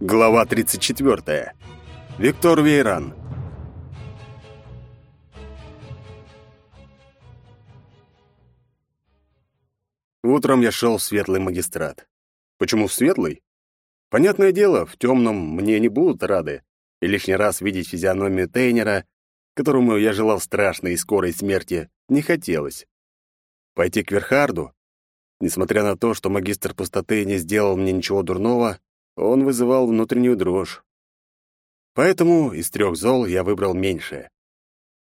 Глава 34. Виктор Вейран. Утром я шел в светлый магистрат. Почему в светлый? Понятное дело, в темном мне не будут рады, и лишний раз видеть физиономию Тейнера, которому я желал страшной и скорой смерти, не хотелось. Пойти к Верхарду? Несмотря на то, что магистр пустоты не сделал мне ничего дурного, он вызывал внутреннюю дрожь. Поэтому из трех зол я выбрал меньшее.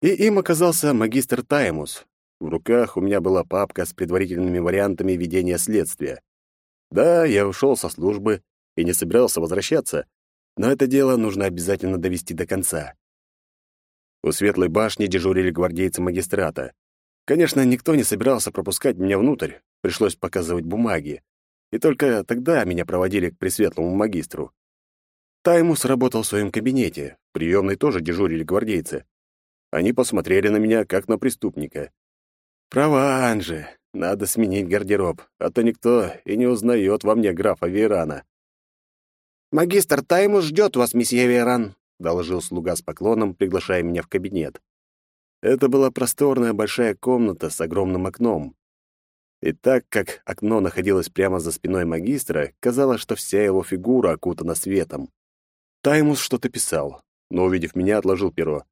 И им оказался магистр Таймус. В руках у меня была папка с предварительными вариантами ведения следствия. Да, я ушел со службы и не собирался возвращаться, но это дело нужно обязательно довести до конца. У Светлой башни дежурили гвардейцы магистрата. Конечно, никто не собирался пропускать меня внутрь, пришлось показывать бумаги и только тогда меня проводили к пресветлому магистру. Таймус работал в своем кабинете, в приемной тоже дежурили гвардейцы. Они посмотрели на меня, как на преступника. Права, Анжи, надо сменить гардероб, а то никто и не узнает во мне графа Верана. «Магистр Таймус ждет вас, месье Веран», — доложил слуга с поклоном, приглашая меня в кабинет. Это была просторная большая комната с огромным окном. И так как окно находилось прямо за спиной магистра, казалось, что вся его фигура окутана светом. Таймус что-то писал, но, увидев меня, отложил перо.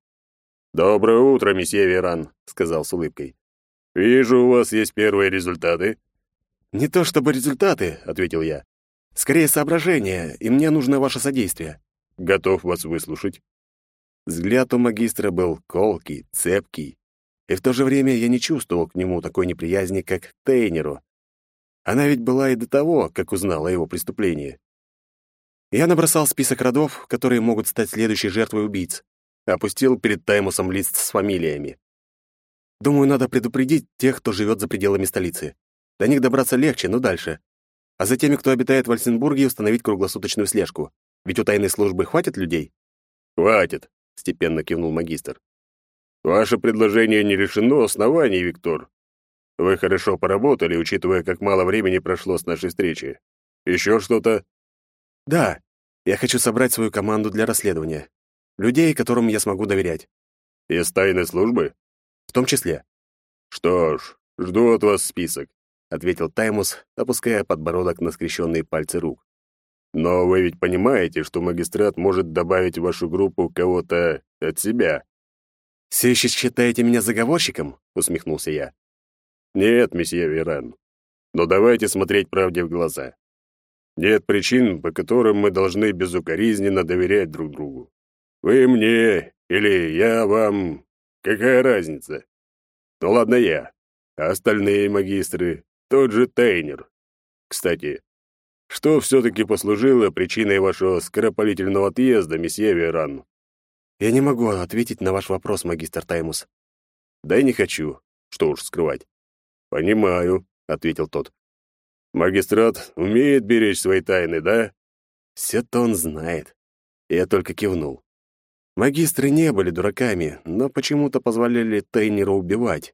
«Доброе утро, месье Веран», — сказал с улыбкой. «Вижу, у вас есть первые результаты». «Не то чтобы результаты», — ответил я. «Скорее соображения, и мне нужно ваше содействие». «Готов вас выслушать». Взгляд у магистра был колкий, цепкий, и в то же время я не чувствовал к нему такой неприязни, как к Тейнеру. Она ведь была и до того, как узнала о его преступлении. Я набросал список родов, которые могут стать следующей жертвой убийц. Опустил перед Таймусом лист с фамилиями. Думаю, надо предупредить тех, кто живет за пределами столицы. До них добраться легче, но дальше. А за теми, кто обитает в Альсенбурге, установить круглосуточную слежку. Ведь у тайной службы хватит людей? «Хватит», — степенно кивнул магистр. Ваше предложение не решено оснований, Виктор. Вы хорошо поработали, учитывая, как мало времени прошло с нашей встречи. Еще что-то? Да, я хочу собрать свою команду для расследования. Людей, которым я смогу доверять. Из тайной службы? В том числе. Что ж, жду от вас список, ответил Таймус, опуская подбородок на скрещенные пальцы рук. Но вы ведь понимаете, что магистрат может добавить в вашу группу кого-то от себя. «Все еще считаете меня заговорщиком?» — усмехнулся я. «Нет, месье Веран. Но давайте смотреть правде в глаза. Нет причин, по которым мы должны безукоризненно доверять друг другу. Вы мне или я вам, какая разница? Ну ладно я, а остальные магистры, тот же Тейнер. Кстати, что все-таки послужило причиной вашего скоропалительного отъезда, месье Веран?» Я не могу ответить на ваш вопрос, магистр Таймус. Да и не хочу. Что уж скрывать. Понимаю, ответил тот. Магистрат умеет беречь свои тайны, да? Все-то он знает. Я только кивнул. Магистры не были дураками, но почему-то позволяли Тайнеру убивать.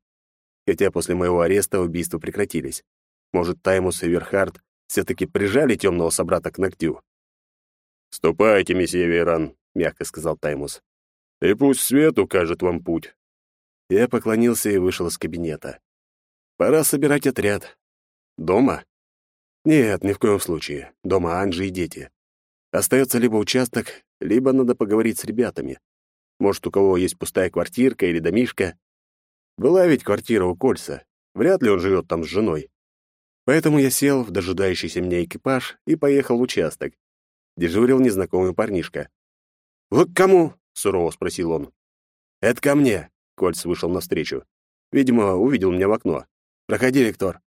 Хотя после моего ареста убийства прекратились. Может, Таймус и Верхард все-таки прижали темного собрата к ногтю? «Ступайте, месье Веран», — мягко сказал Таймус. И пусть свет укажет вам путь». Я поклонился и вышел из кабинета. Пора собирать отряд. Дома? Нет, ни в коем случае. Дома Анжи и дети. Остается либо участок, либо надо поговорить с ребятами. Может, у кого есть пустая квартирка или домишка. Была ведь квартира у Кольца. Вряд ли он живет там с женой. Поэтому я сел в дожидающийся меня экипаж и поехал в участок. Дежурил незнакомый парнишка. «Вы к кому?» Сурово спросил он. «Это ко мне», — Кольц вышел навстречу. Видимо, увидел меня в окно. «Проходи, Виктор».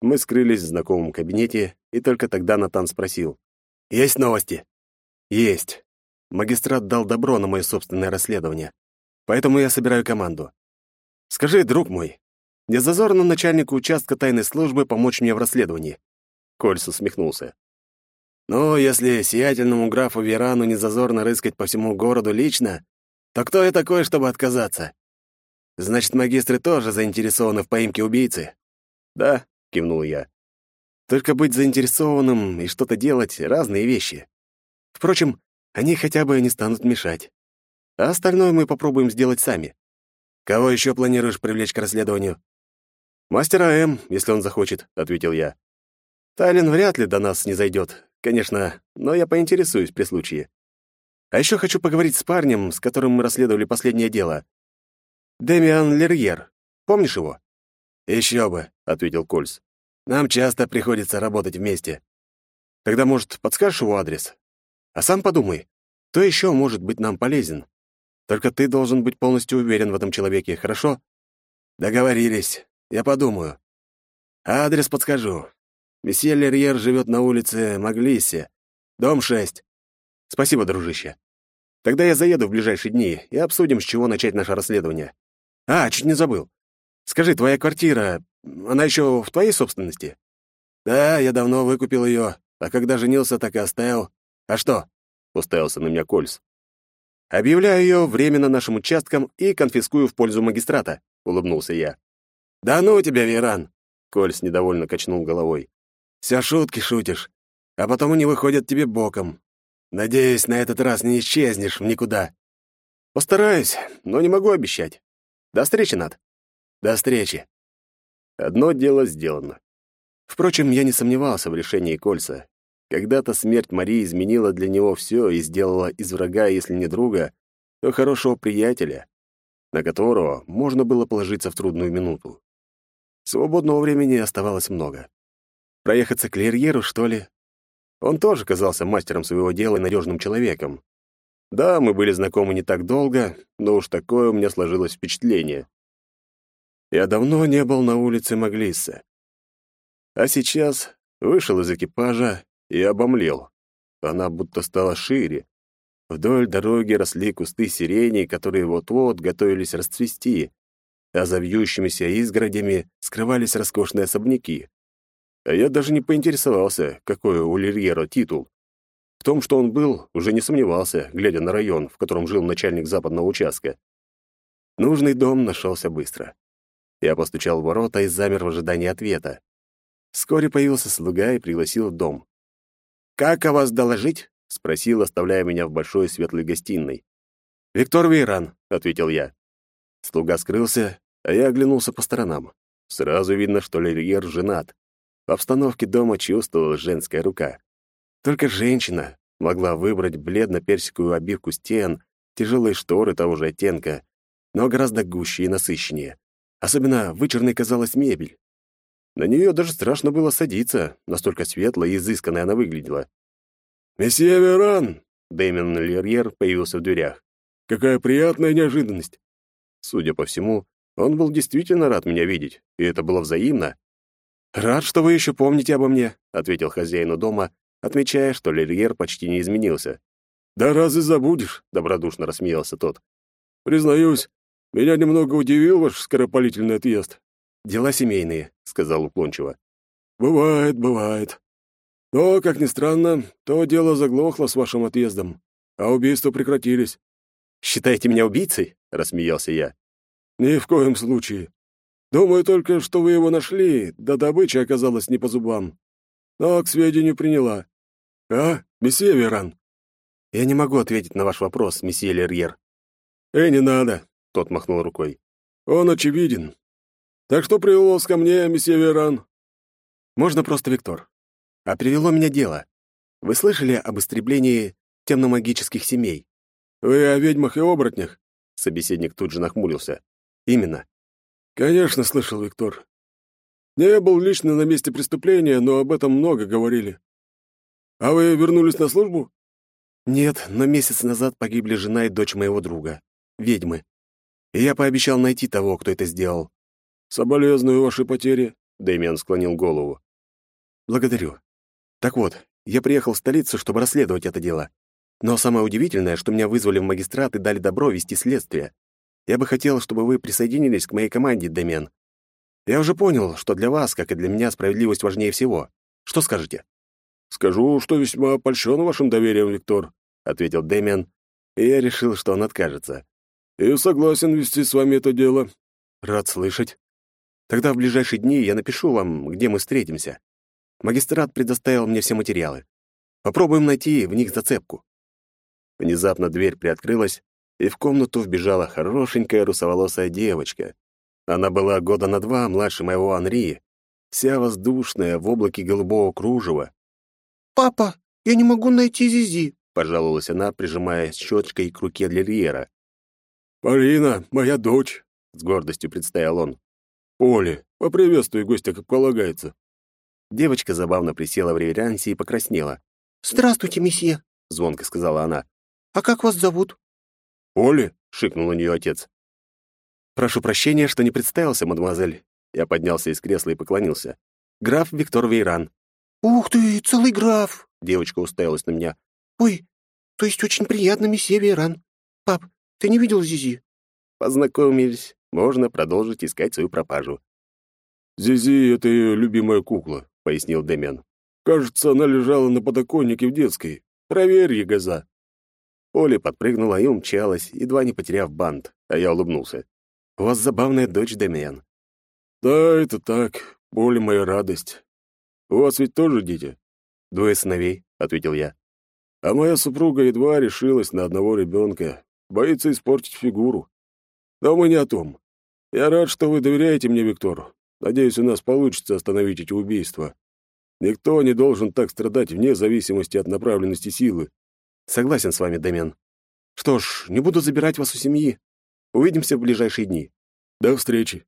Мы скрылись в знакомом кабинете, и только тогда Натан спросил. «Есть новости?» «Есть. Магистрат дал добро на мое собственное расследование. Поэтому я собираю команду. Скажи, друг мой, не зазорно начальнику участка тайной службы помочь мне в расследовании?» Кольц усмехнулся. Ну, если сиятельному графу Верану не зазорно рыскать по всему городу лично, то кто я такой, чтобы отказаться? Значит, магистры тоже заинтересованы в поимке убийцы? Да, кивнул я. Только быть заинтересованным и что-то делать — разные вещи. Впрочем, они хотя бы не станут мешать. А остальное мы попробуем сделать сами. Кого еще планируешь привлечь к расследованию? Мастера М, если он захочет, ответил я. Тайлин вряд ли до нас не зайдет, конечно, но я поинтересуюсь при случае. А еще хочу поговорить с парнем, с которым мы расследовали последнее дело. Демиан Лерьер. Помнишь его? Еще бы, ответил Кольс. Нам часто приходится работать вместе. Тогда, может, подскажешь его адрес? А сам подумай, кто еще может быть нам полезен? Только ты должен быть полностью уверен в этом человеке, хорошо? Договорились. Я подумаю. А адрес подскажу. Месье Лерьер живет на улице Маглисе, дом 6. Спасибо, дружище. Тогда я заеду в ближайшие дни и обсудим, с чего начать наше расследование. А, чуть не забыл. Скажи, твоя квартира, она еще в твоей собственности? Да, я давно выкупил ее, а когда женился, так и оставил. А что? Уставился на меня Кольс. Объявляю ее временно нашим участком и конфискую в пользу магистрата, улыбнулся я. Да ну тебя, Веран! Кольс недовольно качнул головой. Все шутки шутишь, а потом они выходят тебе боком. Надеюсь, на этот раз не исчезнешь никуда. Постараюсь, но не могу обещать. До встречи, Над. До встречи. Одно дело сделано. Впрочем, я не сомневался в решении Кольца. Когда-то смерть Марии изменила для него все и сделала из врага, если не друга, то хорошего приятеля, на которого можно было положиться в трудную минуту. Свободного времени оставалось много. Проехаться к Лерьеру, что ли? Он тоже казался мастером своего дела и надежным человеком. Да, мы были знакомы не так долго, но уж такое у меня сложилось впечатление. Я давно не был на улице Маглисса. А сейчас вышел из экипажа и обомлел. Она будто стала шире. Вдоль дороги росли кусты сирени, которые вот-вот готовились расцвести, а за вьющимися изгородями скрывались роскошные особняки. А я даже не поинтересовался, какой у Лерьера титул. В том, что он был, уже не сомневался, глядя на район, в котором жил начальник западного участка. Нужный дом нашелся быстро. Я постучал в ворота и замер в ожидании ответа. Вскоре появился слуга и пригласил в дом. «Как о вас доложить?» — спросил, оставляя меня в большой светлой гостиной. «Виктор Вейран», — ответил я. Слуга скрылся, а я оглянулся по сторонам. Сразу видно, что Лерьер женат. В обстановке дома чувствовалась женская рука. Только женщина могла выбрать бледно-персиковую обивку стен, тяжелые шторы того же оттенка, но гораздо гуще и насыщеннее. Особенно вычурной казалась мебель. На нее даже страшно было садиться, настолько светло и изысканной она выглядела. «Месье Веран!» — Дэмин Лерьер появился в дверях. «Какая приятная неожиданность!» Судя по всему, он был действительно рад меня видеть, и это было взаимно. «Рад, что вы еще помните обо мне», — ответил хозяину дома, отмечая, что Лерьер почти не изменился. «Да разве забудешь?» — добродушно рассмеялся тот. «Признаюсь, меня немного удивил ваш скоропалительный отъезд. «Дела семейные», — сказал уклончиво. «Бывает, бывает. Но, как ни странно, то дело заглохло с вашим отъездом, а убийства прекратились». «Считаете меня убийцей?» — рассмеялся я. «Ни в коем случае. Думаю только, что вы его нашли, да добыча оказалась не по зубам. Но к сведению приняла. А, месье Веран?» «Я не могу ответить на ваш вопрос, месье Лерьер». «Э, не надо», — тот махнул рукой. «Он очевиден. Так что привело вас ко мне, месье Веран? Можно просто Виктор. А привело меня дело. Вы слышали об истреблении темномагических семей? Вы о ведьмах и оборотнях? Собеседник тут же нахмурился. Именно. Конечно, слышал, Виктор. Не был лично на месте преступления, но об этом много говорили. А вы вернулись на службу? Нет, но месяц назад погибли жена и дочь моего друга, ведьмы. И я пообещал найти того, кто это сделал. «Соболезную вашей потере», — Дэмиан склонил голову. «Благодарю. Так вот, я приехал в столицу, чтобы расследовать это дело. Но самое удивительное, что меня вызвали в магистрат и дали добро вести следствие. Я бы хотел, чтобы вы присоединились к моей команде, Дэмиан. Я уже понял, что для вас, как и для меня, справедливость важнее всего. Что скажете?» «Скажу, что весьма польщен вашим доверием, Виктор», — ответил Дэмиан, и я решил, что он откажется. «И согласен вести с вами это дело». «Рад слышать. Тогда в ближайшие дни я напишу вам, где мы встретимся. Магистрат предоставил мне все материалы. Попробуем найти в них зацепку. Внезапно дверь приоткрылась, и в комнату вбежала хорошенькая русоволосая девочка. Она была года на два младше моего Анри, вся воздушная, в облаке голубого кружева. «Папа, я не могу найти Зизи», — пожаловалась она, прижимая щечкой к руке Лильера. «Полина, моя дочь», — с гордостью представил он. «Оля, поприветствуй гостя, как полагается». Девочка забавно присела в реверансе и покраснела. «Здравствуйте, месье», — звонко сказала она. «А как вас зовут?» «Оля», — шикнул у нее отец. «Прошу прощения, что не представился, мадемуазель». Я поднялся из кресла и поклонился. «Граф Виктор Вейран». «Ух ты, целый граф!» — девочка уставилась на меня. «Ой, то есть очень приятно, месье Вейран. Пап, ты не видел Зизи?» Познакомились. Можно продолжить искать свою пропажу. «Зизи — это ее любимая кукла», — пояснил Дэмиан. «Кажется, она лежала на подоконнике в детской. Проверь, Егоза». Оля подпрыгнула и умчалась, едва не потеряв бант, а я улыбнулся. «У вас забавная дочь, Дэмиан». «Да, это так. Оля моя радость. У вас ведь тоже дети?» «Двое сыновей», — ответил я. «А моя супруга едва решилась на одного ребенка. Боится испортить фигуру. Но мы не о том. Я рад, что вы доверяете мне, Виктор. Надеюсь, у нас получится остановить эти убийства. Никто не должен так страдать вне зависимости от направленности силы. Согласен с вами, Дэмиан. Что ж, не буду забирать вас у семьи. Увидимся в ближайшие дни. До встречи.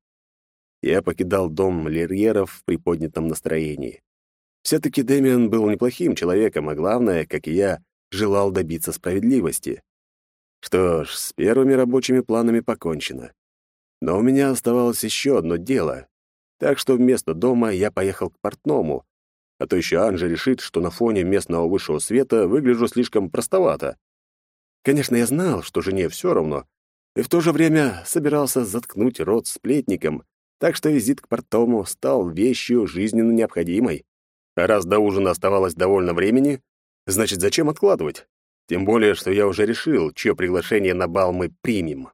Я покидал дом Лерьеров в приподнятом настроении. Все-таки Дэмиан был неплохим человеком, а главное, как и я, желал добиться справедливости. Что ж, с первыми рабочими планами покончено. Но у меня оставалось еще одно дело. Так что вместо дома я поехал к портному, а то еще Анжи решит, что на фоне местного высшего света выгляжу слишком простовато. Конечно, я знал, что жене все равно, и в то же время собирался заткнуть рот сплетником, так что визит к портому стал вещью жизненно необходимой. А раз до ужина оставалось довольно времени, значит, зачем откладывать? Тем более, что я уже решил, чье приглашение на бал мы примем.